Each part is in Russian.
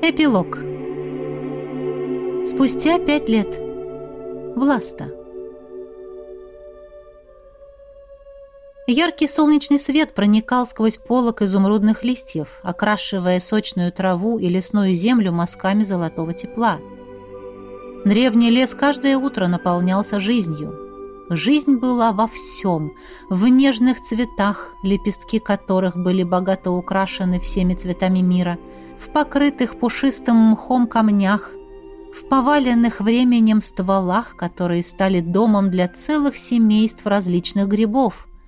Эпилог. Спустя пять лет. Власта. Яркий солнечный свет проникал сквозь полок изумрудных листьев, окрашивая сочную траву и лесную землю мазками золотого тепла. Древний лес каждое утро наполнялся жизнью. Жизнь была во всем, в нежных цветах, лепестки которых были богато украшены всеми цветами мира, в покрытых пушистым мхом камнях, в поваленных временем стволах, которые стали домом для целых семейств различных грибов –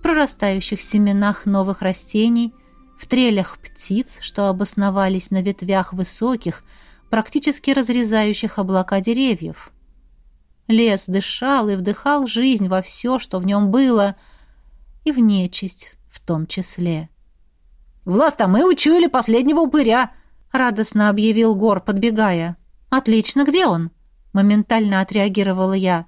в прорастающих семенах новых растений, в трелях птиц, что обосновались на ветвях высоких, практически разрезающих облака деревьев. Лес дышал и вдыхал жизнь во все, что в нем было, и в нечисть в том числе. «Власта, мы учуяли последнего упыря!» — радостно объявил Гор, подбегая. «Отлично, где он?» — моментально отреагировала я.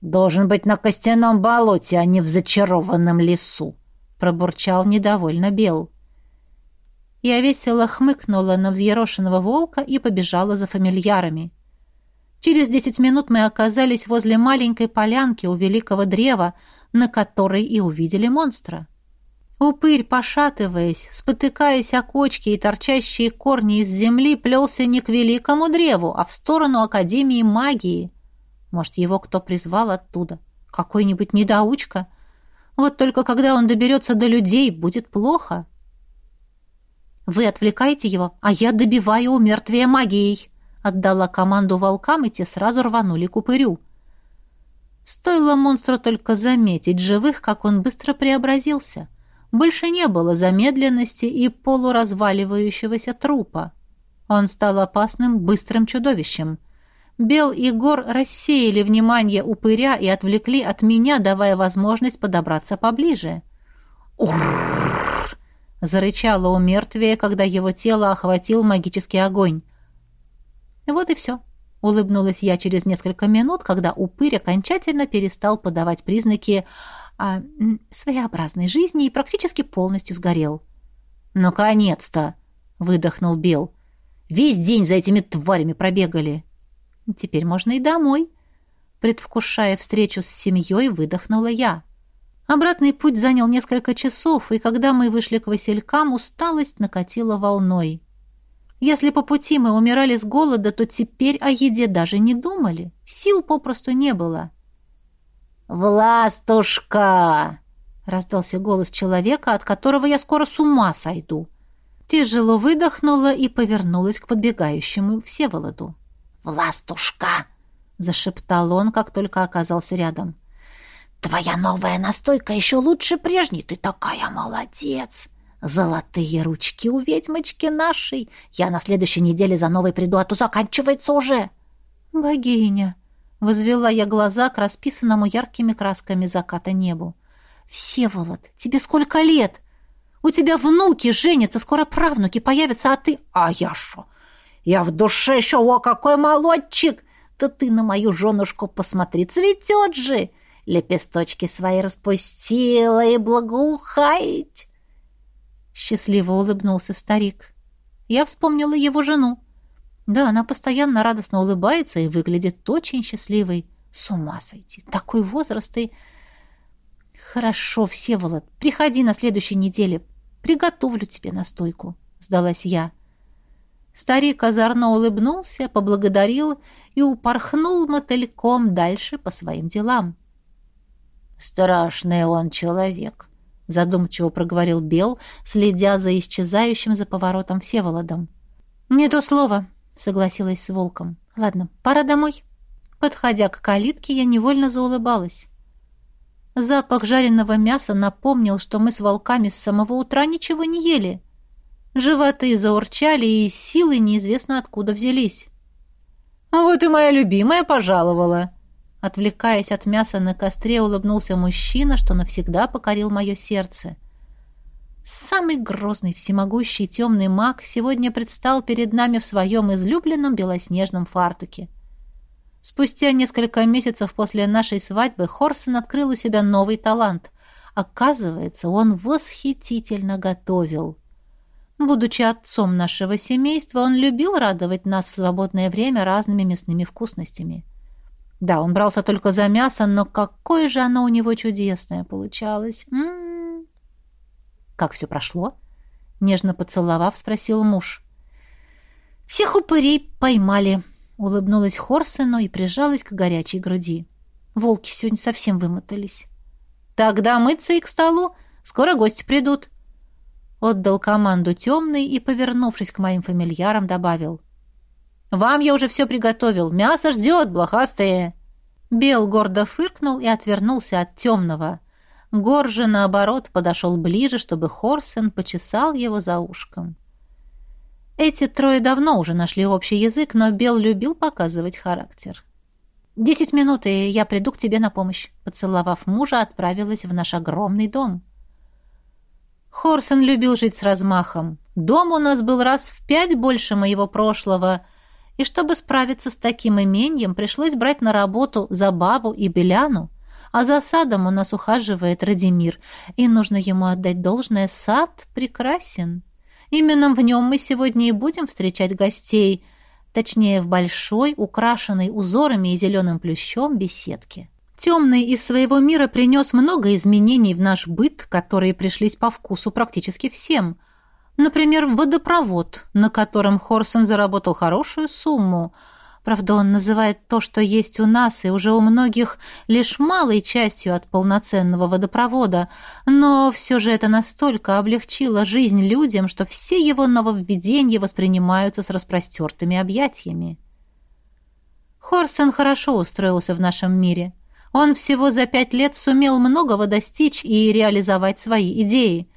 «Должен быть на костяном болоте, а не в зачарованном лесу», — пробурчал недовольно Бел. Я весело хмыкнула на взъерошенного волка и побежала за фамильярами. Через десять минут мы оказались возле маленькой полянки у великого древа, на которой и увидели монстра. Упырь, пошатываясь, спотыкаясь о кочки и торчащие корни из земли, плелся не к великому древу, а в сторону Академии магии. Может, его кто призвал оттуда? Какой-нибудь недоучка? Вот только когда он доберется до людей, будет плохо. Вы отвлекаете его, а я добиваю у магией. Отдала команду волкам, и те сразу рванули к упырю. Стоило монстру только заметить живых, как он быстро преобразился. Больше не было замедленности и полуразваливающегося трупа. Он стал опасным, быстрым чудовищем. Бел и Гор рассеяли внимание упыря и отвлекли от меня, давая возможность подобраться поближе. «Уррррр!» — зарычало у мертвия, когда его тело охватил магический огонь. Вот и все. Улыбнулась я через несколько минут, когда упырь окончательно перестал подавать признаки а, своеобразной жизни и практически полностью сгорел. «Наконец-то!» — выдохнул Бел. «Весь день за этими тварями пробегали». Теперь можно и домой. Предвкушая встречу с семьей, выдохнула я. Обратный путь занял несколько часов, и когда мы вышли к Василькам, усталость накатила волной. Если по пути мы умирали с голода, то теперь о еде даже не думали. Сил попросту не было. «Властушка!» — раздался голос человека, от которого я скоро с ума сойду. Тяжело выдохнула и повернулась к подбегающему Всеволоду. «Властушка!» — зашептал он, как только оказался рядом. «Твоя новая настойка еще лучше прежней. Ты такая молодец! Золотые ручки у ведьмочки нашей. Я на следующей неделе за новой приду, а то заканчивается уже». «Богиня!» — возвела я глаза к расписанному яркими красками заката небу. «Всеволод, тебе сколько лет? У тебя внуки женятся, скоро правнуки появятся, а ты...» «А я шо? Я в душе еще, о, какой молодчик! Да ты на мою женушку посмотри, цветет же! Лепесточки свои распустила и благоухает!» Счастливо улыбнулся старик. Я вспомнила его жену. Да, она постоянно радостно улыбается и выглядит очень счастливой. С ума сойти. Такой возраст и... Хорошо, Всеволод, приходи на следующей неделе. Приготовлю тебе настойку, сдалась я. — Старик озорно улыбнулся, поблагодарил и упорхнул мотыльком дальше по своим делам. «Страшный он человек», — задумчиво проговорил Бел, следя за исчезающим за поворотом Всеволодом. «Не то слово», — согласилась с волком. «Ладно, пора домой». Подходя к калитке, я невольно заулыбалась. Запах жареного мяса напомнил, что мы с волками с самого утра ничего не ели. Животы заурчали, и силы неизвестно откуда взялись. «А вот и моя любимая пожаловала!» Отвлекаясь от мяса на костре, улыбнулся мужчина, что навсегда покорил мое сердце. Самый грозный, всемогущий темный маг сегодня предстал перед нами в своем излюбленном белоснежном фартуке. Спустя несколько месяцев после нашей свадьбы Хорсон открыл у себя новый талант. Оказывается, он восхитительно готовил. Будучи отцом нашего семейства, он любил радовать нас в свободное время разными мясными вкусностями. Да, он брался только за мясо, но какое же оно у него чудесное получалось. М -м -м. Как все прошло? Нежно поцеловав, спросил муж. Всех упырей поймали, улыбнулась Хорсену и прижалась к горячей груди. Волки сегодня совсем вымотались. Тогда мыться и к столу. Скоро гости придут. Отдал команду темный и, повернувшись к моим фамильярам, добавил. «Вам я уже все приготовил. Мясо ждет, блохастые!» Бел гордо фыркнул и отвернулся от темного. Гор же, наоборот, подошел ближе, чтобы Хорсен почесал его за ушком. Эти трое давно уже нашли общий язык, но Бел любил показывать характер. «Десять минут, и я приду к тебе на помощь», — поцеловав мужа, отправилась в наш огромный дом. Хорсен любил жить с размахом. Дом у нас был раз в пять больше моего прошлого, и чтобы справиться с таким имением, пришлось брать на работу Забаву и Беляну, а за садом у нас ухаживает Радимир, и нужно ему отдать должное, сад прекрасен. Именно в нем мы сегодня и будем встречать гостей, точнее, в большой, украшенной узорами и зеленым плющом беседке. Темный из своего мира принес много изменений в наш быт, которые пришлись по вкусу практически всем. Например, водопровод, на котором Хорсон заработал хорошую сумму. Правда, он называет то, что есть у нас и уже у многих, лишь малой частью от полноценного водопровода, но все же это настолько облегчило жизнь людям, что все его нововведения воспринимаются с распростертыми объятиями. Хорсон хорошо устроился в нашем мире – он всего за пять лет сумел многого достичь и реализовать свои идеи.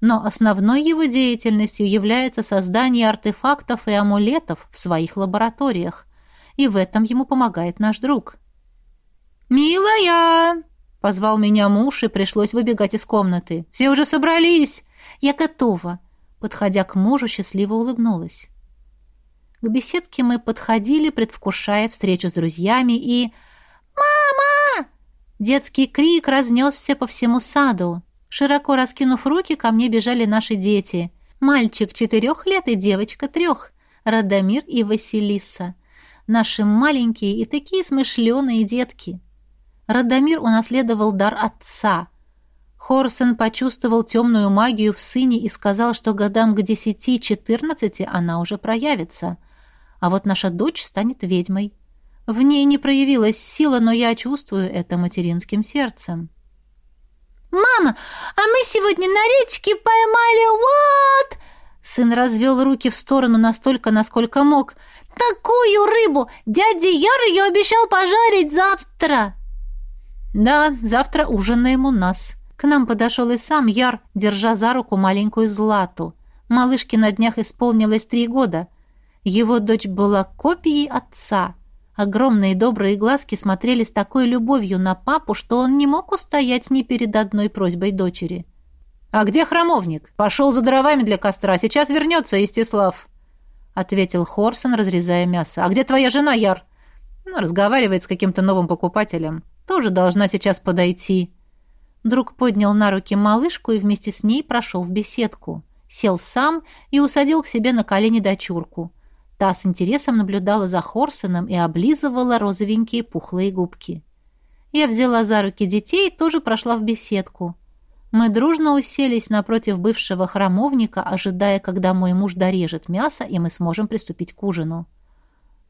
Но основной его деятельностью является создание артефактов и амулетов в своих лабораториях. И в этом ему помогает наш друг. «Милая!» — позвал меня муж, и пришлось выбегать из комнаты. «Все уже собрались!» «Я готова!» Подходя к мужу, счастливо улыбнулась. К беседке мы подходили, предвкушая встречу с друзьями, и... Детский крик разнесся по всему саду. Широко раскинув руки, ко мне бежали наши дети. Мальчик четырех лет и девочка трех. Радомир и Василиса. Наши маленькие и такие смышленые детки. Радомир унаследовал дар отца. Хорсен почувствовал темную магию в сыне и сказал, что годам к десяти-четырнадцати она уже проявится. А вот наша дочь станет ведьмой. В ней не проявилась сила, но я чувствую это материнским сердцем. «Мама, а мы сегодня на речке поймали вот!» Сын развел руки в сторону настолько, насколько мог. «Такую рыбу! Дядя Яр ее обещал пожарить завтра!» «Да, завтра ужинаем у нас». К нам подошел и сам Яр, держа за руку маленькую Злату. Малышке на днях исполнилось три года. Его дочь была копией отца. Огромные добрые глазки смотрели с такой любовью на папу, что он не мог устоять ни перед одной просьбой дочери. «А где храмовник? Пошел за дровами для костра. Сейчас вернется Истислав», — ответил Хорсон, разрезая мясо. «А где твоя жена, Яр?» ну, «Разговаривает с каким-то новым покупателем. Тоже должна сейчас подойти». Друг поднял на руки малышку и вместе с ней прошел в беседку. Сел сам и усадил к себе на колени дочурку. Та с интересом наблюдала за Хорсоном и облизывала розовенькие пухлые губки. Я взяла за руки детей и тоже прошла в беседку. Мы дружно уселись напротив бывшего храмовника, ожидая, когда мой муж дорежет мясо, и мы сможем приступить к ужину.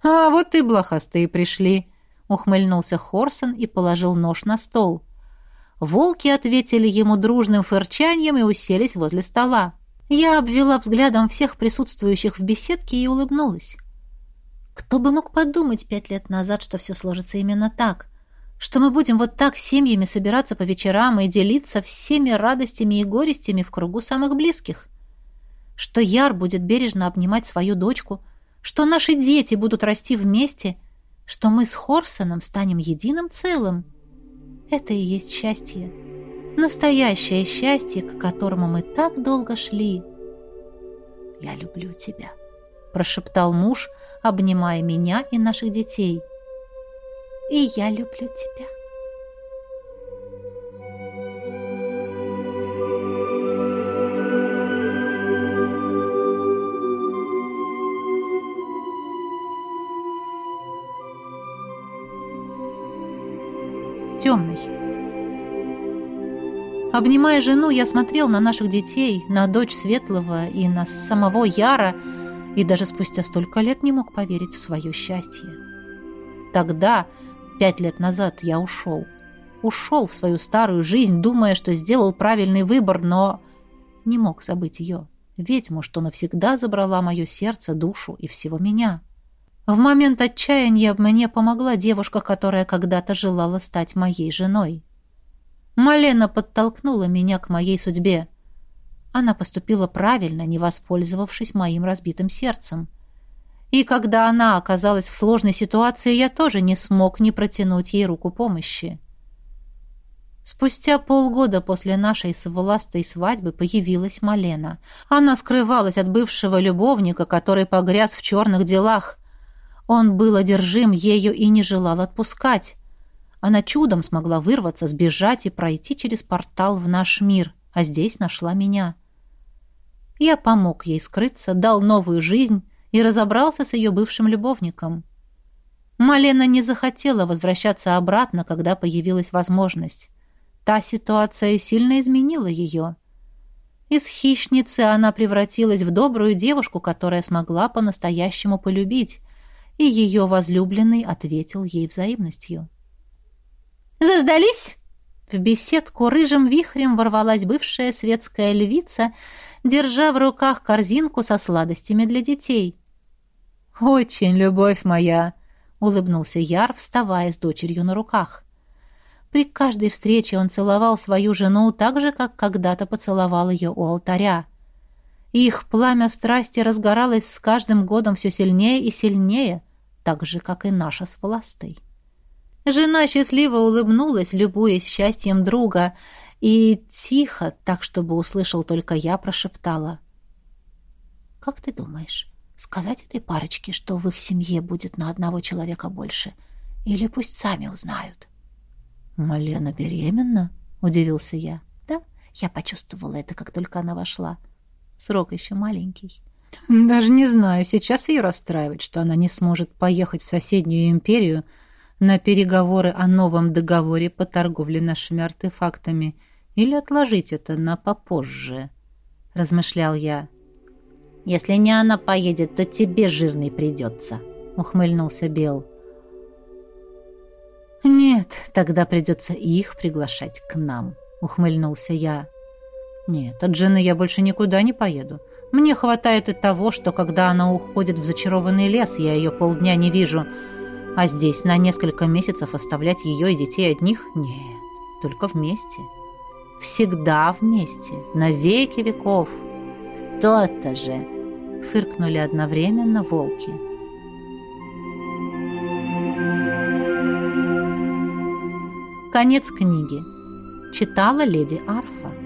«А вот и блохастые пришли», — ухмыльнулся Хорсон и положил нож на стол. Волки ответили ему дружным фырчанием и уселись возле стола. Я обвела взглядом всех присутствующих в беседке и улыбнулась. Кто бы мог подумать пять лет назад, что все сложится именно так? Что мы будем вот так семьями собираться по вечерам и делиться всеми радостями и горестями в кругу самых близких? Что Яр будет бережно обнимать свою дочку? Что наши дети будут расти вместе? Что мы с Хорсоном станем единым целым? Это и есть счастье. Настоящее счастье, к которому мы так долго шли. «Я люблю тебя», — прошептал муж, обнимая меня и наших детей. «И я люблю тебя». Обнимая жену, я смотрел на наших детей, на дочь Светлого и на самого Яра, и даже спустя столько лет не мог поверить в свое счастье. Тогда, пять лет назад, я ушел. Ушел в свою старую жизнь, думая, что сделал правильный выбор, но не мог забыть ее. Ведьму, что навсегда забрала мое сердце, душу и всего меня. В момент отчаяния мне помогла девушка, которая когда-то желала стать моей женой. Малена подтолкнула меня к моей судьбе. Она поступила правильно, не воспользовавшись моим разбитым сердцем. И когда она оказалась в сложной ситуации, я тоже не смог не протянуть ей руку помощи. Спустя полгода после нашей с Властой свадьбы появилась Малена. Она скрывалась от бывшего любовника, который погряз в черных делах. Он был одержим ею и не желал отпускать. Она чудом смогла вырваться, сбежать и пройти через портал в наш мир, а здесь нашла меня. Я помог ей скрыться, дал новую жизнь и разобрался с ее бывшим любовником. Малена не захотела возвращаться обратно, когда появилась возможность. Та ситуация сильно изменила ее. Из хищницы она превратилась в добрую девушку, которая смогла по-настоящему полюбить, и ее возлюбленный ответил ей взаимностью. «Заждались?» В беседку рыжим вихрем ворвалась бывшая светская львица, держа в руках корзинку со сладостями для детей. «Очень, любовь моя!» — улыбнулся Яр, вставая с дочерью на руках. При каждой встрече он целовал свою жену так же, как когда-то поцеловал ее у алтаря. Их пламя страсти разгоралось с каждым годом все сильнее и сильнее, так же, как и наша с властой. Жена счастливо улыбнулась, любуясь счастьем друга, и тихо, так чтобы услышал только я, прошептала. «Как ты думаешь, сказать этой парочке, что в их семье будет на одного человека больше, или пусть сами узнают?» «Малена беременна?» — удивился я. «Да, я почувствовала это, как только она вошла. Срок еще маленький». «Даже не знаю, сейчас ее расстраивать, что она не сможет поехать в соседнюю империю на переговоры о новом договоре по торговле нашими артефактами или отложить это на попозже», — размышлял я. «Если не она поедет, то тебе, жирный, придется», — ухмыльнулся Бел. «Нет, тогда придется их приглашать к нам», — ухмыльнулся я. «Нет, от жены я больше никуда не поеду. Мне хватает и того, что когда она уходит в зачарованный лес, я ее полдня не вижу. А здесь на несколько месяцев оставлять ее и детей одних? Нет, только вместе. Всегда вместе, на веки веков». «То-то же!» — фыркнули одновременно волки. Конец книги. Читала леди Арфа.